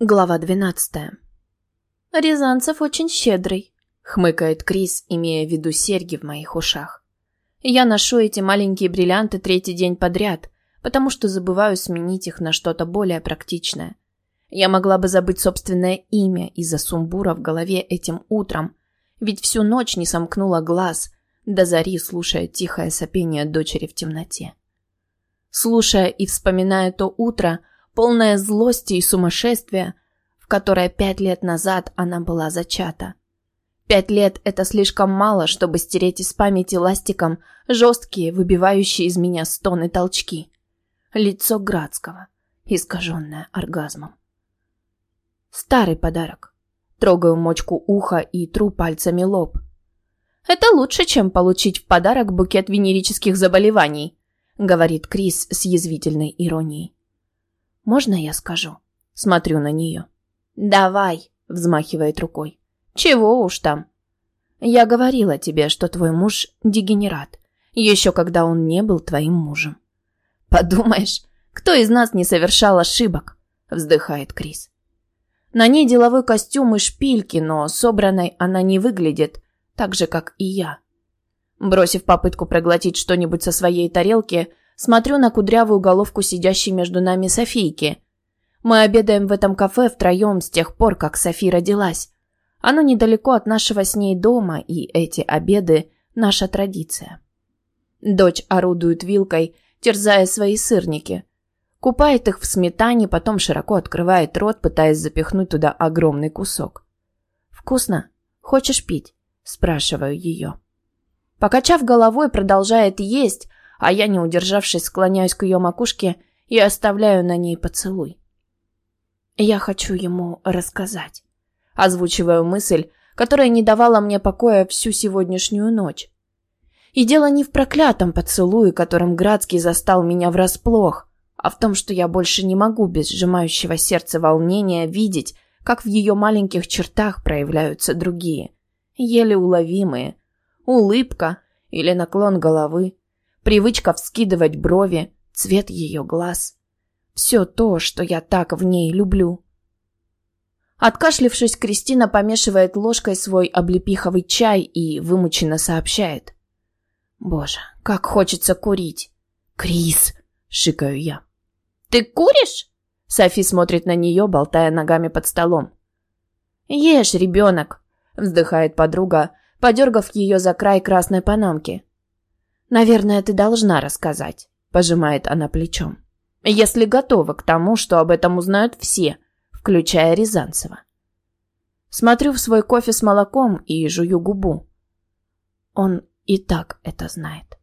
Глава двенадцатая. «Рязанцев очень щедрый», — хмыкает Крис, имея в виду серьги в моих ушах. «Я ношу эти маленькие бриллианты третий день подряд, потому что забываю сменить их на что-то более практичное. Я могла бы забыть собственное имя из-за сумбура в голове этим утром, ведь всю ночь не сомкнула глаз, до зари слушая тихое сопение дочери в темноте. Слушая и вспоминая то утро, полная злости и сумасшествия, в которое пять лет назад она была зачата. Пять лет – это слишком мало, чтобы стереть из памяти ластиком жесткие, выбивающие из меня стоны толчки. Лицо Градского, искаженное оргазмом. Старый подарок. Трогаю мочку уха и тру пальцами лоб. Это лучше, чем получить в подарок букет венерических заболеваний, говорит Крис с язвительной иронией. Можно я скажу? Смотрю на нее. Давай, взмахивает рукой. Чего уж там. Я говорила тебе, что твой муж дегенерат, еще когда он не был твоим мужем. Подумаешь, кто из нас не совершал ошибок? Вздыхает Крис. На ней деловой костюм и шпильки, но собранной она не выглядит, так же, как и я. Бросив попытку проглотить что-нибудь со своей тарелки, Смотрю на кудрявую головку сидящей между нами Софийки. Мы обедаем в этом кафе втроем с тех пор, как Софи родилась. Оно недалеко от нашего с ней дома, и эти обеды – наша традиция. Дочь орудует вилкой, терзая свои сырники. Купает их в сметане, потом широко открывает рот, пытаясь запихнуть туда огромный кусок. «Вкусно? Хочешь пить?» – спрашиваю ее. Покачав головой, продолжает есть, а я, не удержавшись, склоняюсь к ее макушке и оставляю на ней поцелуй. Я хочу ему рассказать. Озвучиваю мысль, которая не давала мне покоя всю сегодняшнюю ночь. И дело не в проклятом поцелуе, которым Градский застал меня врасплох, а в том, что я больше не могу без сжимающего сердце волнения видеть, как в ее маленьких чертах проявляются другие, еле уловимые. Улыбка или наклон головы, привычка вскидывать брови, цвет ее глаз. Все то, что я так в ней люблю. Откашлившись, Кристина помешивает ложкой свой облепиховый чай и вымученно сообщает. «Боже, как хочется курить!» «Крис!» — шикаю я. «Ты куришь?» Софи смотрит на нее, болтая ногами под столом. «Ешь, ребенок!» — вздыхает подруга, подергав ее за край красной панамки. «Наверное, ты должна рассказать», – пожимает она плечом. «Если готова к тому, что об этом узнают все, включая Рязанцева». Смотрю в свой кофе с молоком и жую губу. Он и так это знает.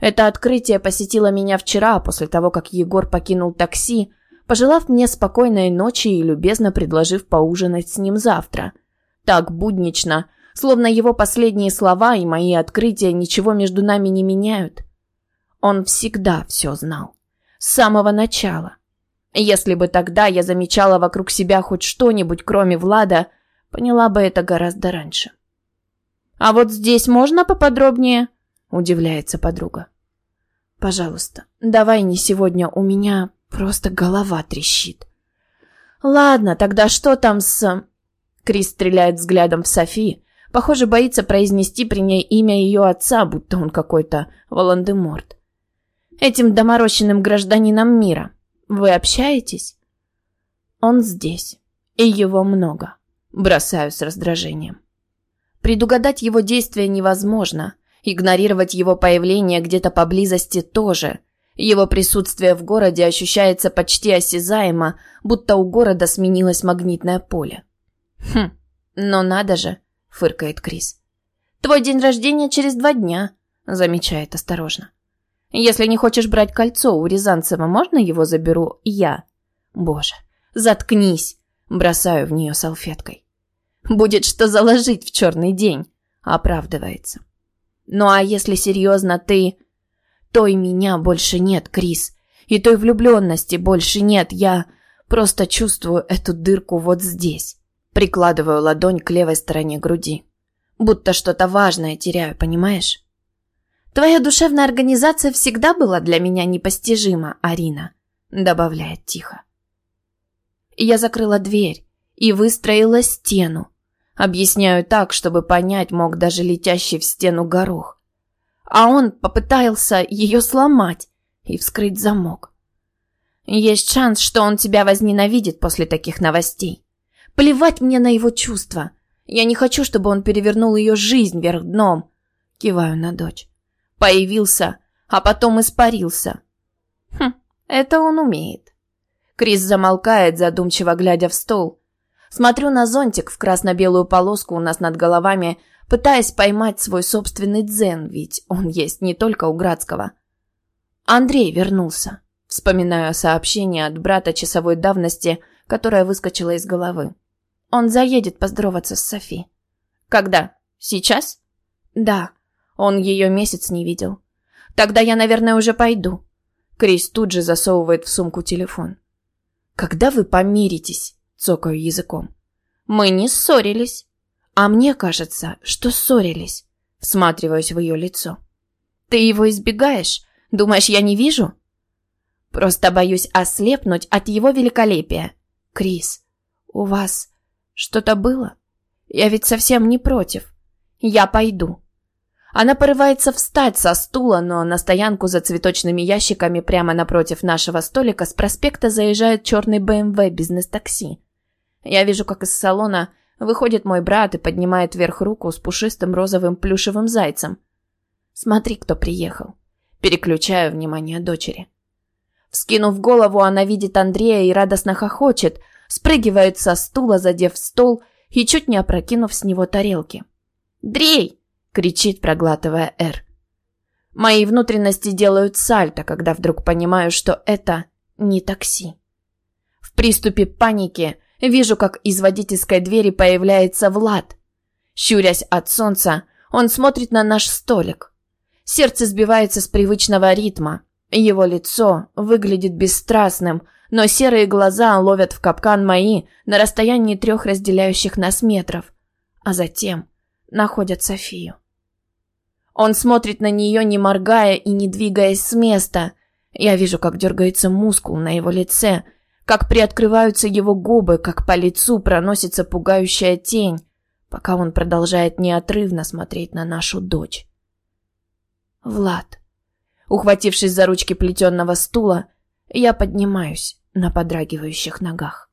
Это открытие посетило меня вчера, после того, как Егор покинул такси, пожелав мне спокойной ночи и любезно предложив поужинать с ним завтра. Так буднично, словно его последние слова и мои открытия ничего между нами не меняют. Он всегда все знал. С самого начала. Если бы тогда я замечала вокруг себя хоть что-нибудь, кроме Влада, поняла бы это гораздо раньше. «А вот здесь можно поподробнее?» – удивляется подруга. «Пожалуйста, давай не сегодня, у меня просто голова трещит». «Ладно, тогда что там с...» Крис стреляет взглядом в Софи, Похоже, боится произнести при ней имя ее отца, будто он какой-то Волан-де-Морт. Этим доморощенным гражданином мира. Вы общаетесь? Он здесь. И его много. Бросаю с раздражением. Предугадать его действия невозможно. Игнорировать его появление где-то поблизости тоже. Его присутствие в городе ощущается почти осязаемо, будто у города сменилось магнитное поле. Хм, но надо же фыркает Крис. Твой день рождения через два дня, замечает осторожно. Если не хочешь брать кольцо у Рязанцева, можно его заберу я? Боже, заткнись, бросаю в нее салфеткой. Будет что заложить в черный день, оправдывается. Ну а если серьезно, ты... Той меня больше нет, Крис. И той влюбленности больше нет. Я просто чувствую эту дырку вот здесь. Прикладываю ладонь к левой стороне груди. Будто что-то важное теряю, понимаешь? Твоя душевная организация всегда была для меня непостижима, Арина, добавляет тихо. Я закрыла дверь и выстроила стену. Объясняю так, чтобы понять мог даже летящий в стену горох. А он попытался ее сломать и вскрыть замок. Есть шанс, что он тебя возненавидит после таких новостей. Плевать мне на его чувства. Я не хочу, чтобы он перевернул ее жизнь вверх дном. Киваю на дочь. Появился, а потом испарился. Хм, это он умеет. Крис замолкает, задумчиво глядя в стол. Смотрю на зонтик в красно-белую полоску у нас над головами, пытаясь поймать свой собственный дзен, ведь он есть не только у Градского. Андрей вернулся. Вспоминаю сообщение от брата часовой давности, которое выскочило из головы. Он заедет поздороваться с Софи. Когда? Сейчас? Да. Он ее месяц не видел. Тогда я, наверное, уже пойду. Крис тут же засовывает в сумку телефон. Когда вы помиритесь? Цокаю языком. Мы не ссорились. А мне кажется, что ссорились. Всматриваюсь в ее лицо. Ты его избегаешь? Думаешь, я не вижу? Просто боюсь ослепнуть от его великолепия. Крис, у вас что-то было? Я ведь совсем не против. Я пойду. Она порывается встать со стула, но на стоянку за цветочными ящиками прямо напротив нашего столика с проспекта заезжает черный БМВ эм бизнес-такси. Я вижу, как из салона выходит мой брат и поднимает вверх руку с пушистым розовым плюшевым зайцем. Смотри, кто приехал. Переключаю внимание дочери. Вскинув голову, она видит Андрея и радостно хохочет, спрыгивает со стула, задев стол и чуть не опрокинув с него тарелки. «Дрей!» — кричит, проглатывая «Р». Мои внутренности делают сальто, когда вдруг понимаю, что это не такси. В приступе паники вижу, как из водительской двери появляется Влад. Щурясь от солнца, он смотрит на наш столик. Сердце сбивается с привычного ритма. Его лицо выглядит бесстрастным, но серые глаза ловят в капкан мои на расстоянии трех разделяющих нас метров, а затем находят Софию. Он смотрит на нее, не моргая и не двигаясь с места. Я вижу, как дергается мускул на его лице, как приоткрываются его губы, как по лицу проносится пугающая тень, пока он продолжает неотрывно смотреть на нашу дочь. Влад. Ухватившись за ручки плетенного стула, я поднимаюсь на подрагивающих ногах.